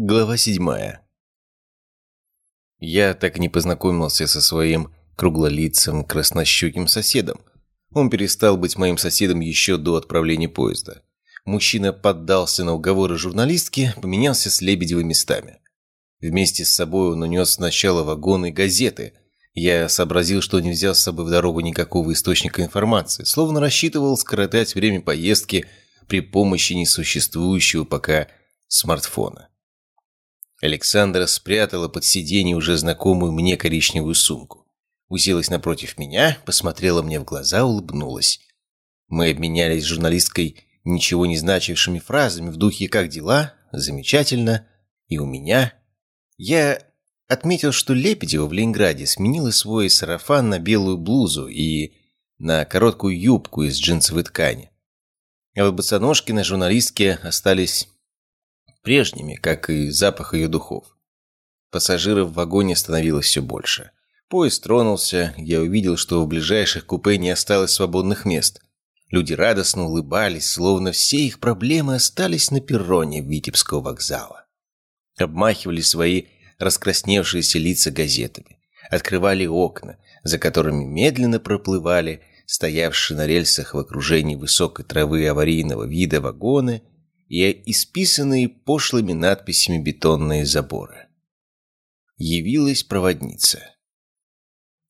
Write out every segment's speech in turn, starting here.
Глава седьмая. Я так не познакомился со своим круглолицым краснощеким соседом. Он перестал быть моим соседом еще до отправления поезда. Мужчина поддался на уговоры журналистки, поменялся с Лебедевой местами. Вместе с собой он унес сначала вагоны газеты. Я сообразил, что не взял с собой в дорогу никакого источника информации, словно рассчитывал скоротать время поездки при помощи несуществующего пока смартфона. Александра спрятала под сиденье уже знакомую мне коричневую сумку. Уселась напротив меня, посмотрела мне в глаза, улыбнулась. Мы обменялись с журналисткой ничего не значившими фразами в духе «как дела?», «замечательно», «и у меня». Я отметил, что Лепедева в Ленинграде сменила свой сарафан на белую блузу и на короткую юбку из джинсовой ткани. А вот босоножки на журналистке остались прежними, как и запах ее духов. Пассажиров в вагоне становилось все больше. Поезд тронулся, я увидел, что в ближайших купе не осталось свободных мест. Люди радостно улыбались, словно все их проблемы остались на перроне Витебского вокзала. Обмахивали свои раскрасневшиеся лица газетами, открывали окна, за которыми медленно проплывали стоявшие на рельсах в окружении высокой травы аварийного вида вагоны и исписанные пошлыми надписями бетонные заборы. Явилась проводница.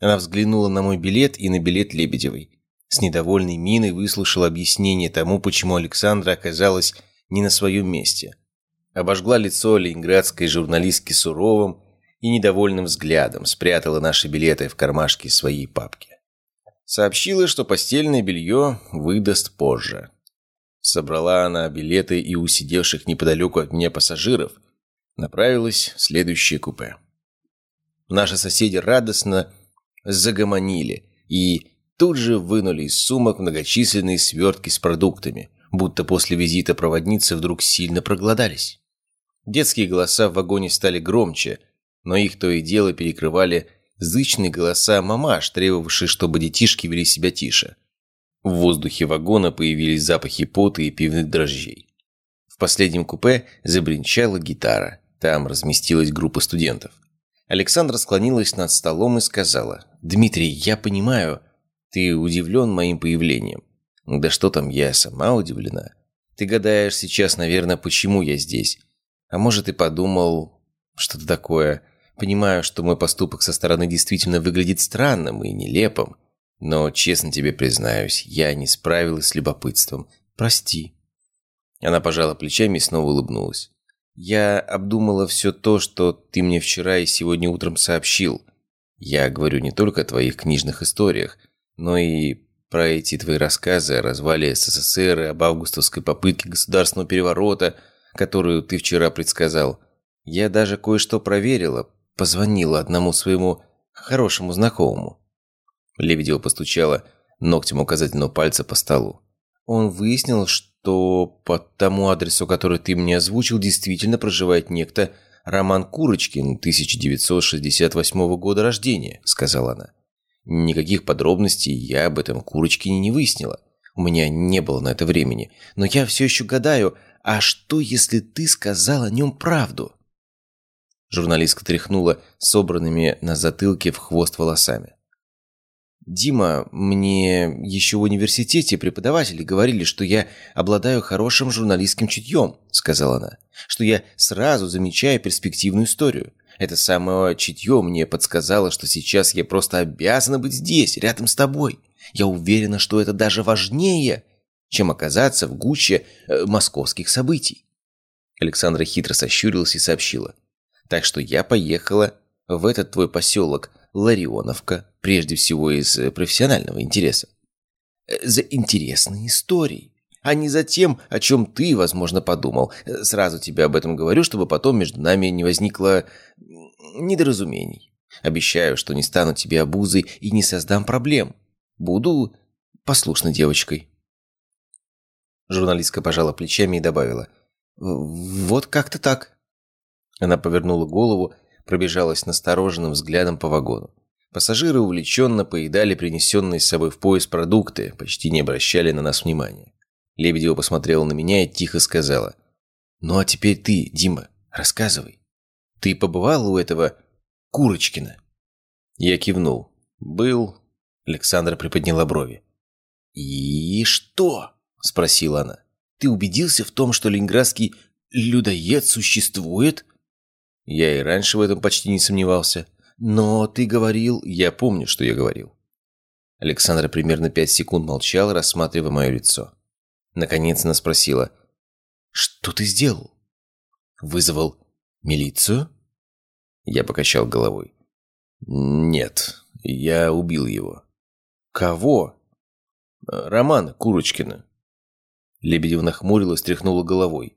Она взглянула на мой билет и на билет Лебедевой. С недовольной миной выслушала объяснение тому, почему Александра оказалась не на своем месте. Обожгла лицо ленинградской журналистки суровым и недовольным взглядом, спрятала наши билеты в кармашке своей папки. Сообщила, что постельное белье выдаст позже. Собрала она билеты и у неподалеку от меня пассажиров. Направилась в следующее купе. Наши соседи радостно загомонили и тут же вынули из сумок многочисленные свертки с продуктами, будто после визита проводницы вдруг сильно проголодались. Детские голоса в вагоне стали громче, но их то и дело перекрывали зычные голоса мамаш, требовавшие, чтобы детишки вели себя тише. В воздухе вагона появились запахи пота и пивных дрожжей. В последнем купе забринчала гитара. Там разместилась группа студентов. Александра склонилась над столом и сказала, «Дмитрий, я понимаю, ты удивлен моим появлением. Да что там, я сама удивлена. Ты гадаешь сейчас, наверное, почему я здесь. А может, и подумал что-то такое. Понимаю, что мой поступок со стороны действительно выглядит странным и нелепым. Но, честно тебе признаюсь, я не справилась с любопытством. Прости». Она пожала плечами и снова улыбнулась. «Я обдумала все то, что ты мне вчера и сегодня утром сообщил. Я говорю не только о твоих книжных историях, но и про эти твои рассказы о развале СССР и об августовской попытке государственного переворота, которую ты вчера предсказал. Я даже кое-что проверила, позвонила одному своему хорошему знакомому. Лебедева постучала ногтем указательного пальца по столу. Он выяснил, что по тому адресу, который ты мне озвучил, действительно проживает некто Роман Курочкин, 1968 года рождения, сказала она. Никаких подробностей я об этом Курочкине не выяснила. У меня не было на это времени. Но я все еще гадаю, а что, если ты сказал о нем правду? Журналистка тряхнула собранными на затылке в хвост волосами. «Дима, мне еще в университете преподаватели говорили, что я обладаю хорошим журналистским чутьем», — сказала она, «что я сразу замечаю перспективную историю. Это самое чутье мне подсказало, что сейчас я просто обязана быть здесь, рядом с тобой. Я уверена, что это даже важнее, чем оказаться в гуще э, московских событий». Александра хитро сощурилась и сообщила. «Так что я поехала в этот твой поселок — Ларионовка, прежде всего из э, профессионального интереса. Э, за интересной историей, а не за тем, о чем ты, возможно, подумал. Э, сразу тебе об этом говорю, чтобы потом между нами не возникло недоразумений. Обещаю, что не стану тебе обузой и не создам проблем. Буду послушной девочкой. Журналистка пожала плечами и добавила. «Вот как-то так». Она повернула голову пробежалась настороженным взглядом по вагону. Пассажиры увлеченно поедали принесенные с собой в поезд продукты, почти не обращали на нас внимания. Лебедева посмотрела на меня и тихо сказала. «Ну а теперь ты, Дима, Рассказывай. Ты побывал у этого Курочкина?» Я кивнул. «Был». Александра приподняла брови. «И что?» – спросила она. «Ты убедился в том, что ленинградский людоед существует?» Я и раньше в этом почти не сомневался. «Но ты говорил...» «Я помню, что я говорил». Александра примерно пять секунд молчала, рассматривая мое лицо. Наконец она спросила. «Что ты сделал?» «Вызвал милицию?» Я покачал головой. «Нет, я убил его». «Кого?» «Романа Курочкина». Лебедева нахмурилась, тряхнула головой.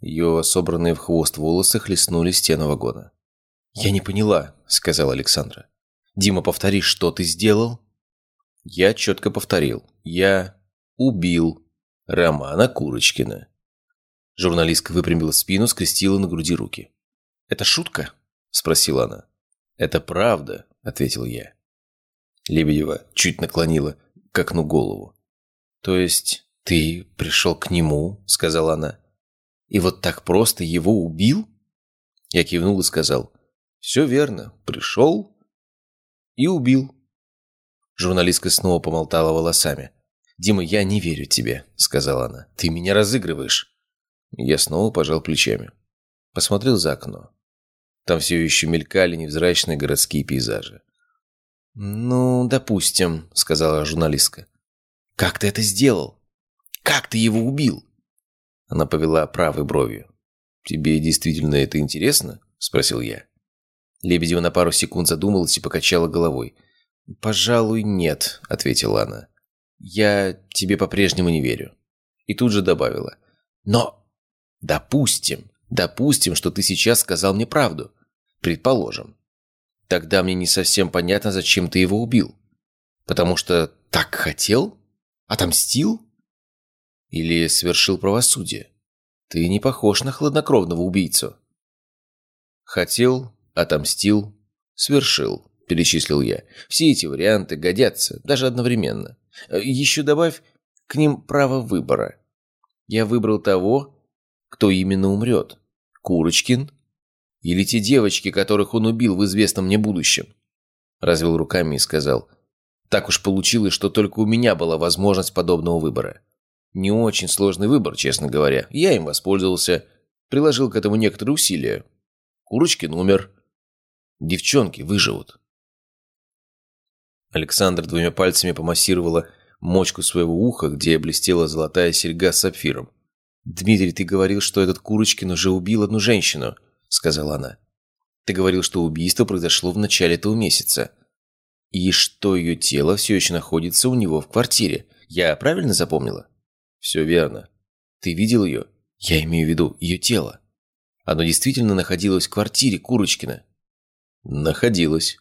Ее собранные в хвост волосы хлестнули стену вагона. «Я не поняла», — сказала Александра. «Дима, повтори, что ты сделал?» Я четко повторил. «Я убил Романа Курочкина». Журналистка выпрямила спину, скрестила на груди руки. «Это шутка?» – спросила она. «Это правда», – ответил я. Лебедева чуть наклонила к окну голову. «То есть ты пришел к нему?» – сказала она. «И вот так просто его убил?» Я кивнул и сказал. «Все верно. Пришел и убил». Журналистка снова помолтала волосами. «Дима, я не верю тебе», — сказала она. «Ты меня разыгрываешь». Я снова пожал плечами. Посмотрел за окно. Там все еще мелькали невзрачные городские пейзажи. «Ну, допустим», — сказала журналистка. «Как ты это сделал? Как ты его убил?» Она повела правой бровью. «Тебе действительно это интересно?» — спросил я. Лебедева на пару секунд задумалась и покачала головой. «Пожалуй, нет», — ответила она. «Я тебе по-прежнему не верю». И тут же добавила. «Но Допустим, допустим, что ты сейчас сказал мне правду. Предположим. Тогда мне не совсем понятно, зачем ты его убил. Потому что так хотел? Отомстил? Или совершил правосудие? Ты не похож на хладнокровного убийцу. Хотел, отомстил, свершил, перечислил я. Все эти варианты годятся, даже одновременно. Еще добавь к ним право выбора. Я выбрал того, кто именно умрет. Курочкин? Или те девочки, которых он убил в известном мне будущем? Развел руками и сказал. Так уж получилось, что только у меня была возможность подобного выбора. Не очень сложный выбор, честно говоря. Я им воспользовался. Приложил к этому некоторые усилия. Курочкин умер. Девчонки выживут. Александр двумя пальцами помассировала мочку своего уха, где блестела золотая серьга с сапфиром. «Дмитрий, ты говорил, что этот Курочкин уже убил одну женщину», — сказала она. «Ты говорил, что убийство произошло в начале этого месяца. И что ее тело все еще находится у него в квартире. Я правильно запомнила?» «Все верно. Ты видел ее?» «Я имею в виду ее тело. Оно действительно находилось в квартире Курочкина?» «Находилось».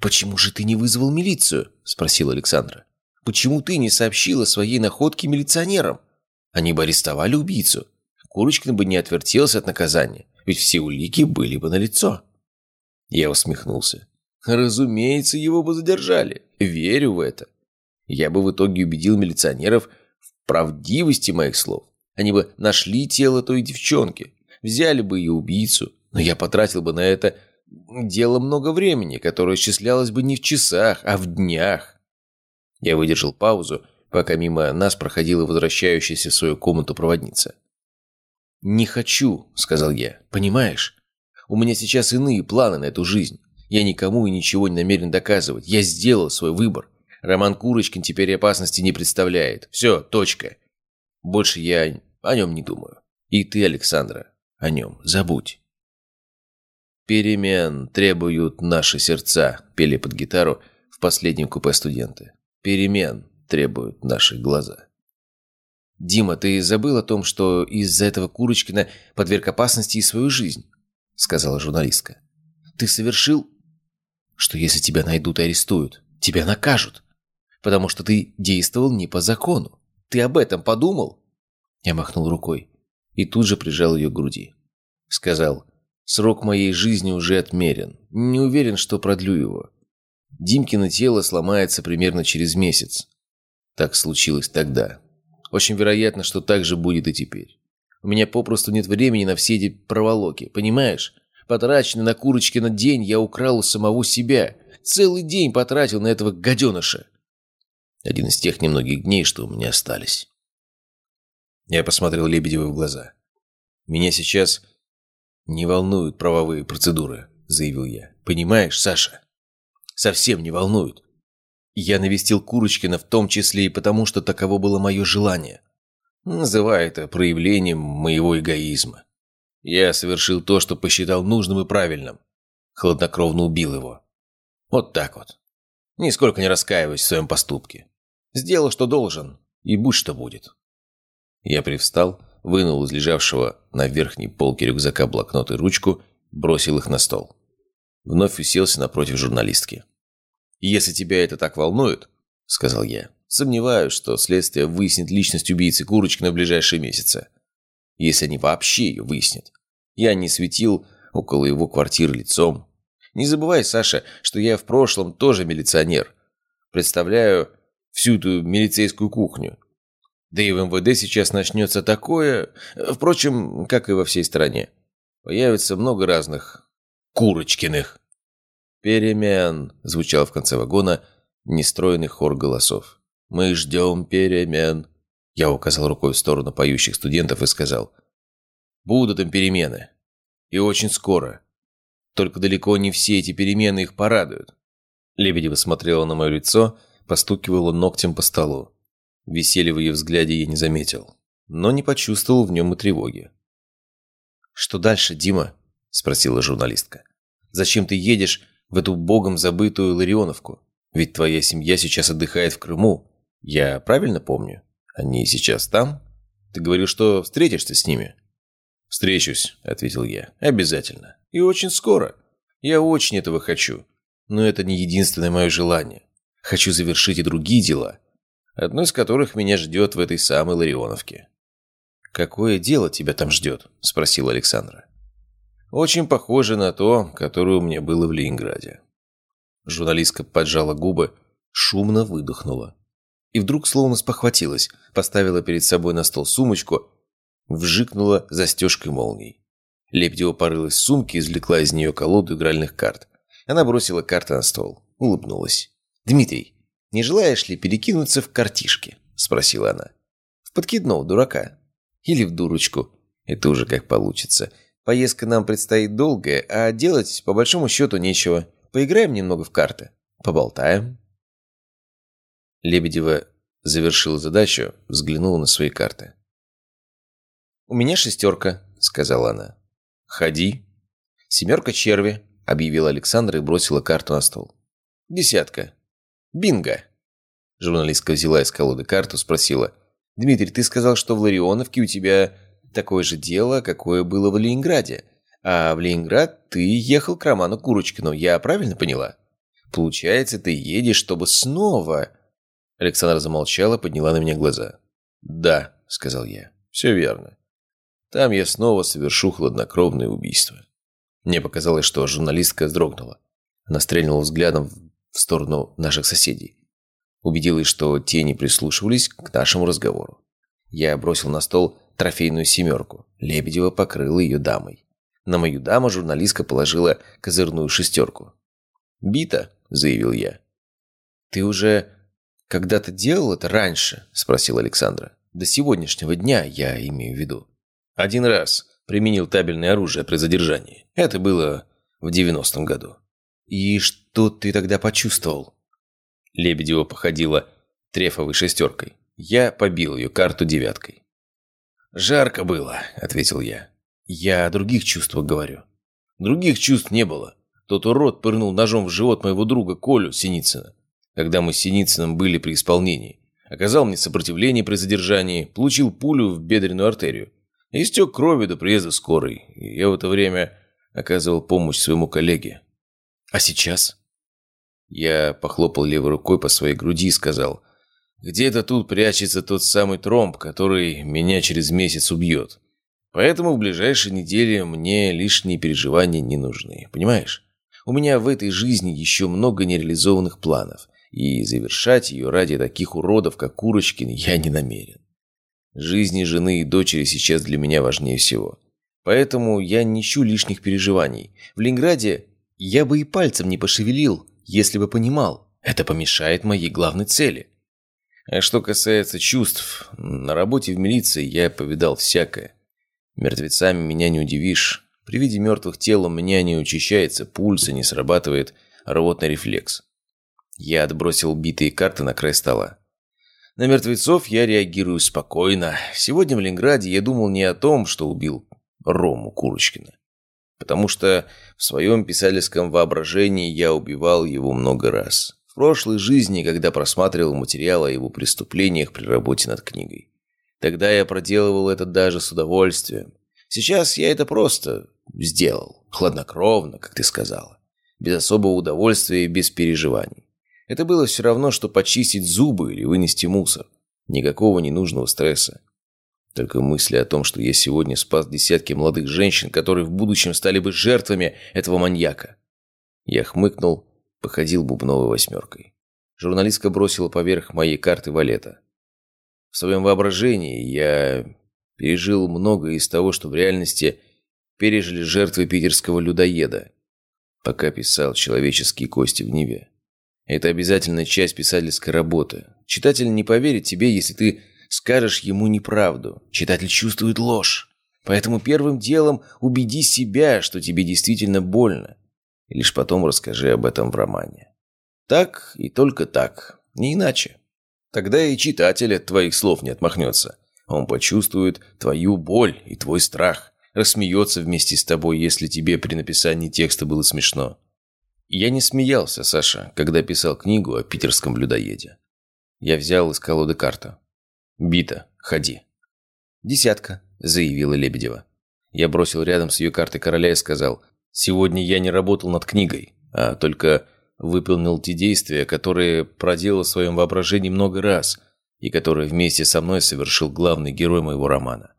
«Почему же ты не вызвал милицию?» – спросила Александра. «Почему ты не сообщила своей находке милиционерам?» Они бы арестовали убийцу. Курочкин бы не отвертелся от наказания, ведь все улики были бы налицо. Я усмехнулся. Разумеется, его бы задержали. Верю в это. Я бы в итоге убедил милиционеров в правдивости моих слов. Они бы нашли тело той девчонки, взяли бы ее убийцу, но я потратил бы на это дело много времени, которое исчислялось бы не в часах, а в днях. Я выдержал паузу пока мимо нас проходила возвращающаяся в свою комнату проводница. «Не хочу», — сказал я, — «понимаешь? У меня сейчас иные планы на эту жизнь. Я никому и ничего не намерен доказывать. Я сделал свой выбор. Роман Курочкин теперь опасности не представляет. Все, точка. Больше я о нем не думаю. И ты, Александра, о нем забудь». «Перемен требуют наши сердца», — пели под гитару в последнем купе студенты. «Перемен требуют наши глаза. «Дима, ты забыл о том, что из-за этого Курочкина подверг опасности и свою жизнь?» — сказала журналистка. «Ты совершил, что если тебя найдут и арестуют, тебя накажут, потому что ты действовал не по закону. Ты об этом подумал?» Я махнул рукой и тут же прижал ее к груди. Сказал, «Срок моей жизни уже отмерен. Не уверен, что продлю его. Димкино тело сломается примерно через месяц. Так случилось тогда. Очень вероятно, что так же будет и теперь. У меня попросту нет времени на все эти проволоки, понимаешь? Потраченный на Курочкина день я украл у самого себя. Целый день потратил на этого гаденыша. Один из тех немногих дней, что у меня остались. Я посмотрел Лебедеву в глаза. «Меня сейчас не волнуют правовые процедуры», — заявил я. «Понимаешь, Саша? Совсем не волнуют. Я навестил Курочкина в том числе и потому, что таково было мое желание. Называй это проявлением моего эгоизма. Я совершил то, что посчитал нужным и правильным. Хладнокровно убил его. Вот так вот. Нисколько не раскаиваюсь в своем поступке. Сделал, что должен, и будь что будет. Я привстал, вынул из лежавшего на верхней полке рюкзака блокнот и ручку, бросил их на стол. Вновь уселся напротив журналистки. «Если тебя это так волнует», — сказал я, — «сомневаюсь, что следствие выяснит личность убийцы Курочкина в ближайшие месяцы. Если они вообще ее выяснят. Я не светил около его квартиры лицом. Не забывай, Саша, что я в прошлом тоже милиционер. Представляю всю эту милицейскую кухню. Да и в МВД сейчас начнется такое, впрочем, как и во всей стране. Появится много разных Курочкиных. «Перемен!» – звучал в конце вагона нестроенный хор голосов. «Мы ждем перемен!» Я указал рукой в сторону поющих студентов и сказал. «Будут им перемены. И очень скоро. Только далеко не все эти перемены их порадуют». Лебедева смотрела на мое лицо, постукивала ногтем по столу. Веселья в ее взгляде я не заметил, но не почувствовал в нем и тревоги. «Что дальше, Дима?» – спросила журналистка. «Зачем ты едешь в эту богом забытую Ларионовку. Ведь твоя семья сейчас отдыхает в Крыму. Я правильно помню? Они сейчас там? Ты говорил, что встретишься с ними?» «Встречусь», — ответил я. «Обязательно. И очень скоро. Я очень этого хочу. Но это не единственное мое желание. Хочу завершить и другие дела, одно из которых меня ждет в этой самой Ларионовке». «Какое дело тебя там ждет?» — спросил Александра. Очень похоже на то, которое у меня было в Ленинграде. Журналистка поджала губы, шумно выдохнула. И вдруг словно спохватилась, поставила перед собой на стол сумочку, вжикнула застежкой молний. Лебедева порылась в сумке, извлекла из нее колоду игральных карт. Она бросила карты на стол, улыбнулась. «Дмитрий, не желаешь ли перекинуться в картишки?» – спросила она. «В подкидного дурака. Или в дурочку. Это уже как получится. Поездка нам предстоит долгая, а делать, по большому счету, нечего. Поиграем немного в карты. Поболтаем». Лебедева завершила задачу, взглянула на свои карты. «У меня шестерка», — сказала она. «Ходи». «Семерка черви», — объявила Александра и бросила карту на стол. «Десятка». «Бинго». Журналистка взяла из колоды карту, спросила. «Дмитрий, ты сказал, что в Ларионовке у тебя Такое же дело, какое было в Ленинграде. А в Ленинград ты ехал к Роману Курочкину, я правильно поняла? Получается, ты едешь, чтобы снова...» Александра замолчала, подняла на меня глаза. «Да», — сказал я, — «все верно. Там я снова совершу хладнокровное убийство». Мне показалось, что журналистка вздрогнула. Она стрельнула взглядом в сторону наших соседей. Убедилась, что те не прислушивались к нашему разговору. Я бросил на стол трофейную семерку. Лебедева покрыла ее дамой. На мою даму журналистка положила козырную шестерку. «Бита», — заявил я. «Ты уже когда-то делал это раньше?» — спросил Александра. «До сегодняшнего дня, я имею в виду». «Один раз применил табельное оружие при задержании. Это было в девяностом году». «И что ты тогда почувствовал?» Лебедева походила трефовой шестеркой. Я побил ее карту девяткой. «Жарко было», — ответил я. «Я о других чувствах говорю». Других чувств не было. Тот урод пырнул ножом в живот моего друга Колю Синицына, когда мы с Синицыным были при исполнении. Оказал мне сопротивление при задержании, получил пулю в бедренную артерию. Истек кровью до приезда скорой. Я в это время оказывал помощь своему коллеге. А сейчас? Я похлопал левой рукой по своей груди и сказал – где-то тут прячется тот самый тромб, который меня через месяц убьет. Поэтому в ближайшие недели мне лишние переживания не нужны. Понимаешь? У меня в этой жизни еще много нереализованных планов. И завершать ее ради таких уродов, как Курочкин, я не намерен. Жизни жены и дочери сейчас для меня важнее всего. Поэтому я не ищу лишних переживаний. В Ленинграде я бы и пальцем не пошевелил, если бы понимал, это помешает моей главной цели. А что касается чувств, на работе в милиции я повидал всякое. Мертвецами меня не удивишь. При виде мертвых тел у меня не учащается пульс и не срабатывает рвотный рефлекс. Я отбросил битые карты на край стола. На мертвецов я реагирую спокойно. Сегодня в Ленинграде я думал не о том, что убил Рому Курочкина. Потому что в своем писательском воображении я убивал его много раз. В прошлой жизни, когда просматривал материалы о его преступлениях при работе над книгой. Тогда я проделывал это даже с удовольствием. Сейчас я это просто сделал. Хладнокровно, как ты сказала. Без особого удовольствия и без переживаний. Это было все равно, что почистить зубы или вынести мусор. Никакого ненужного стресса. Только мысли о том, что я сегодня спас десятки молодых женщин, которые в будущем стали бы жертвами этого маньяка. Я хмыкнул, походил бубновой восьмеркой. Журналистка бросила поверх моей карты валета. В своем воображении я пережил многое из того, что в реальности пережили жертвы питерского людоеда, пока писал «Человеческие кости в Неве». Это обязательная часть писательской работы. Читатель не поверит тебе, если ты скажешь ему неправду. Читатель чувствует ложь. Поэтому первым делом убеди себя, что тебе действительно больно. И лишь потом расскажи об этом в романе. Так и только так, не иначе. Тогда и читатель от твоих слов не отмахнется. Он почувствует твою боль и твой страх. Рассмеется вместе с тобой, если тебе при написании текста было смешно. Я не смеялся, Саша, когда писал книгу о питерском людоеде. Я взял из колоды карту. «Бита, ходи». «Десятка», — заявила Лебедева. Я бросил рядом с ее картой короля и сказал, «Сегодня я не работал над книгой, а только выполнил те действия, которые проделал в своем воображении много раз и которые вместе со мной совершил главный герой моего романа.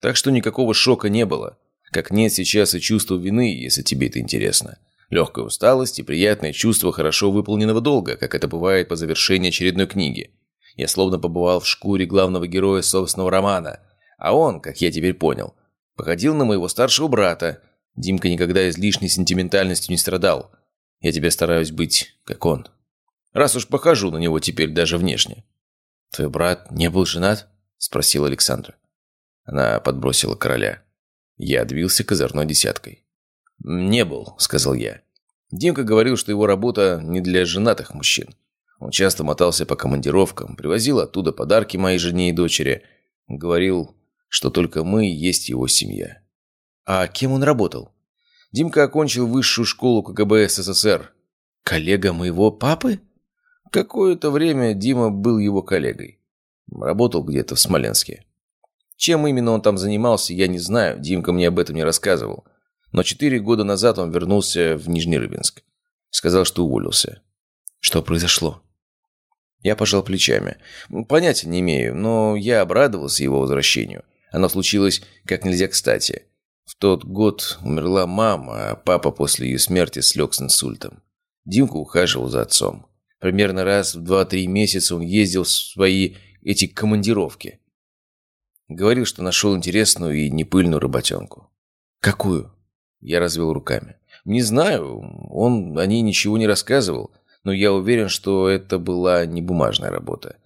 Так что никакого шока не было, как нет сейчас и чувства вины, если тебе это интересно. Легкая усталость и приятное чувство хорошо выполненного долга, как это бывает по завершении очередной книги. Я словно побывал в шкуре главного героя собственного романа. А он, как я теперь понял, походил на моего старшего брата. Димка никогда излишней сентиментальностью не страдал. Я тебе стараюсь быть, как он. Раз уж похожу на него теперь даже внешне. «Твой брат не был женат?» – спросил Александра. Она подбросила короля. Я отбился козырной десяткой. «Не был», — сказал я. Димка говорил, что его работа не для женатых мужчин. Он часто мотался по командировкам, привозил оттуда подарки моей жене и дочери. Говорил, что только мы есть его семья. А кем он работал? Димка окончил высшую школу КГБ СССР. Коллега моего папы? Какое-то время Дима был его коллегой. Работал где-то в Смоленске. Чем именно он там занимался, я не знаю, Димка мне об этом не рассказывал. Но четыре года назад он вернулся в Нижнерыбинск. Сказал, что уволился. Что произошло? Я пожал плечами. Понятия не имею, но я обрадовался его возвращению. Оно случилось как нельзя кстати. В тот год умерла мама, а папа после ее смерти слег с инсультом. Димка ухаживал за отцом. Примерно раз в два-три месяца он ездил в свои эти командировки. Говорил, что нашел интересную и непыльную работенку. «Какую?» Я развел руками. «Не знаю, он о ней ничего не рассказывал, но я уверен, что это была не бумажная работа.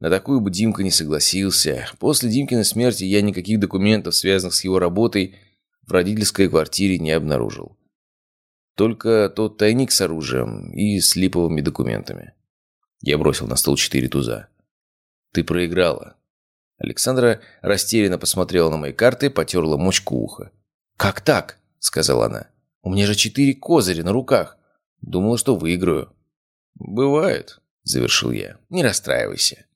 На такую бы Димка не согласился. После Димкиной смерти я никаких документов, связанных с его работой, в родительской квартире не обнаружил. Только тот тайник с оружием и с липовыми документами. Я бросил на стол четыре туза. «Ты проиграла». Александра растерянно посмотрела на мои карты, потерла мочку уха. «Как так?» — сказала она. «У меня же четыре козыря на руках. Думала, что выиграю». «Бывает», — завершил я. «Не расстраивайся».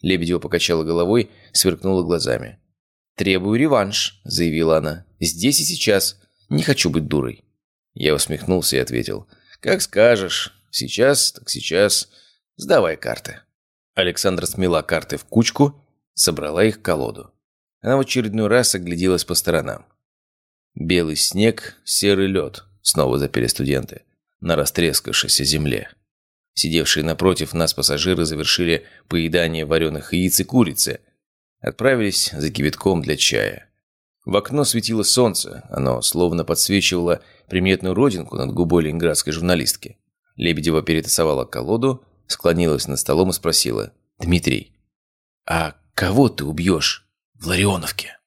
Лебедева покачала головой, сверкнула глазами. «Требую реванш», — заявила она. «Здесь и сейчас. Не хочу быть дурой». Я усмехнулся и ответил. «Как скажешь. Сейчас, так сейчас. Сдавай карты». Александра смела карты в кучку, собрала их в колоду. Она в очередной раз огляделась по сторонам. Белый снег, серый лед, снова запели студенты, на растрескавшейся земле. Сидевшие напротив нас пассажиры завершили поедание вареных яиц и курицы. отправились за кипятком для чая. В окно светило солнце, оно словно подсвечивало приметную родинку над губой ленинградской журналистки. Лебедева перетасовала колоду, склонилась над столом и спросила. «Дмитрий, а кого ты убьешь в Ларионовке?»